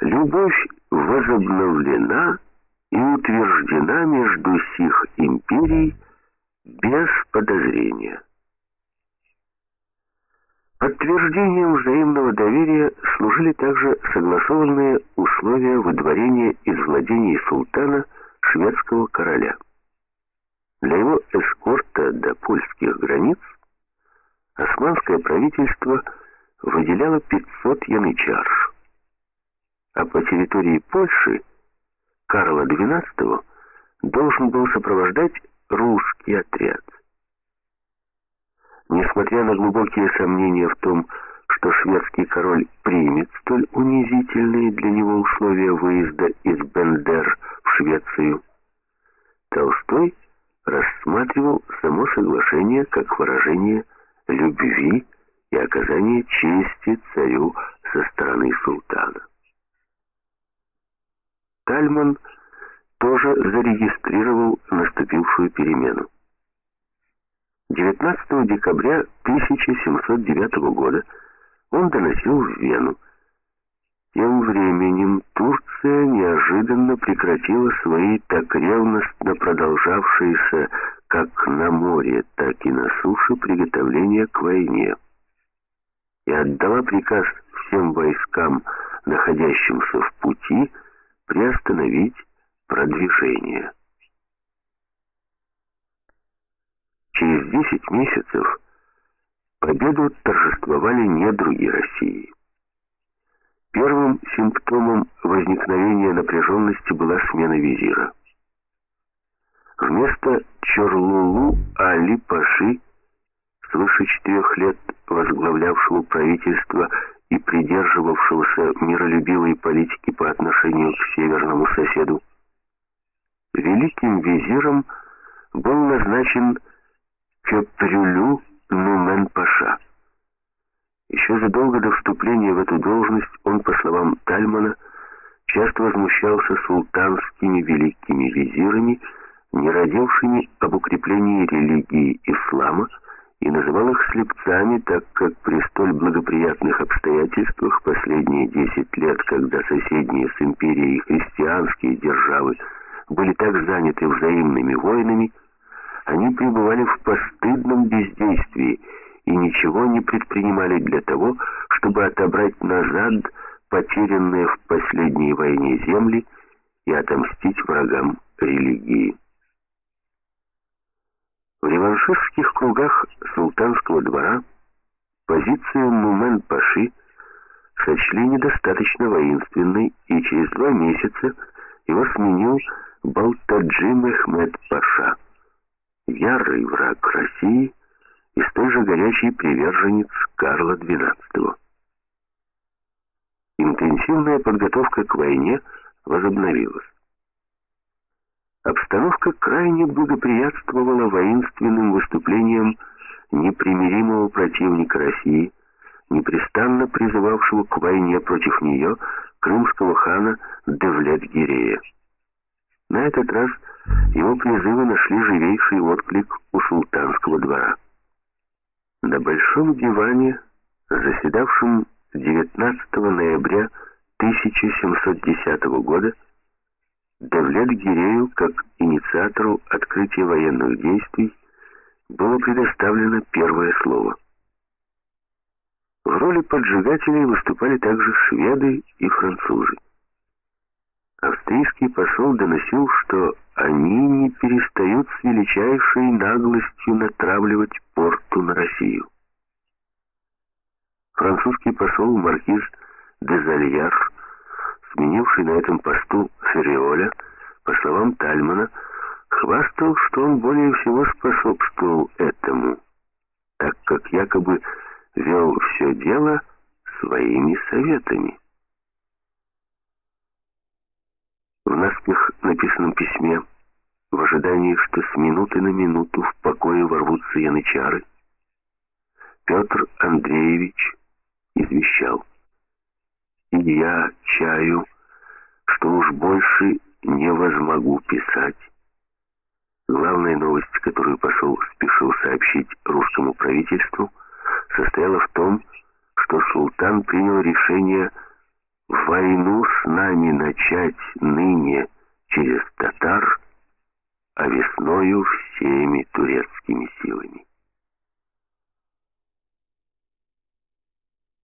Любовь возобновлена и утверждена между сих империй без подозрения. Подтверждением взаимного доверия служили также согласованные условия выдворения из владений султана шведского короля. Для его эскорта до польских границ османское правительство выделяло 500 янычар, а по территории Польши Карла XII должен был сопровождать русский отряд. Несмотря на глубокие сомнения в том, что шведский король примет столь унизительные для него условия выезда из Бендер в Швецию, Толстой рассматривал само соглашение как выражение любви и оказание чести царю со стороны султана. Тальман тоже зарегистрировал наступившую перемену. 19 декабря 1709 года он доносил в Вену. Тем временем Турция неожиданно прекратила свои так ревностно продолжавшиеся как на море, так и на суше приготовления к войне и отдала приказ всем войскам, находящимся в пути, приостановить продвижение. Через 10 месяцев победу торжествовали недруги России. Первым симптомом возникновения напряженности была смена визира. Вместо Чорлулу Али Паши, свыше четырех лет возглавлявшего правительство и придерживавшегося миролюбивой политики по отношению к северному соседу, великим визиром был назначен Кепрюлю Нумен-Паша. Еще задолго до вступления в эту должность он, по словам Тальмана, часто возмущался султанскими великими визирами, не родившими об укреплении религии ислама, и называл их слепцами, так как при столь благоприятных обстоятельствах последние десять лет, когда соседние с империей христианские державы были так заняты взаимными войнами, они пребывали в постыдном бездействии и ничего не предпринимали для того, чтобы отобрать назад потерянные в последней войне земли и отомстить врагам религии. В реваншистских кругах султанского двора позицию Мумен-Паши сочли недостаточно воинственной, и через два месяца его сменил Балтаджи Мехмед Паша, ярый враг России и столь же горячий приверженец Карла XII. Интенсивная подготовка к войне возобновилась. Обстановка крайне благоприятствовала воинственным выступлениям непримиримого противника России, непрестанно призывавшего к войне против нее крымского хана Девлет-Гирея. На этот раз его призывы нашли живейший отклик у султанского двора. На Большом диване, заседавшем 19 ноября 1710 года, Давлет Гирею, как инициатору открытия военных действий, было предоставлено первое слово. В роли поджигателей выступали также шведы и французы. Австрийский посол доносил, что они не перестают с величайшей наглостью натравливать порту на Россию. Французский посол маркиз де Зальяр сменивший на этом посту Ферриоля, по словам Тальмана, хвастал, что он более всего способствовал этому, так как якобы вел все дело своими советами. В наспех написанном письме, в ожидании, что с минуты на минуту в покое ворвутся янычары, Петр Андреевич извещал я чаю, что уж больше не возмогу писать. Главная новость, которую посол спешил сообщить русскому правительству, состояла в том, что султан принял решение войну с нами начать ныне через татар, а весною всеми турецкими силами.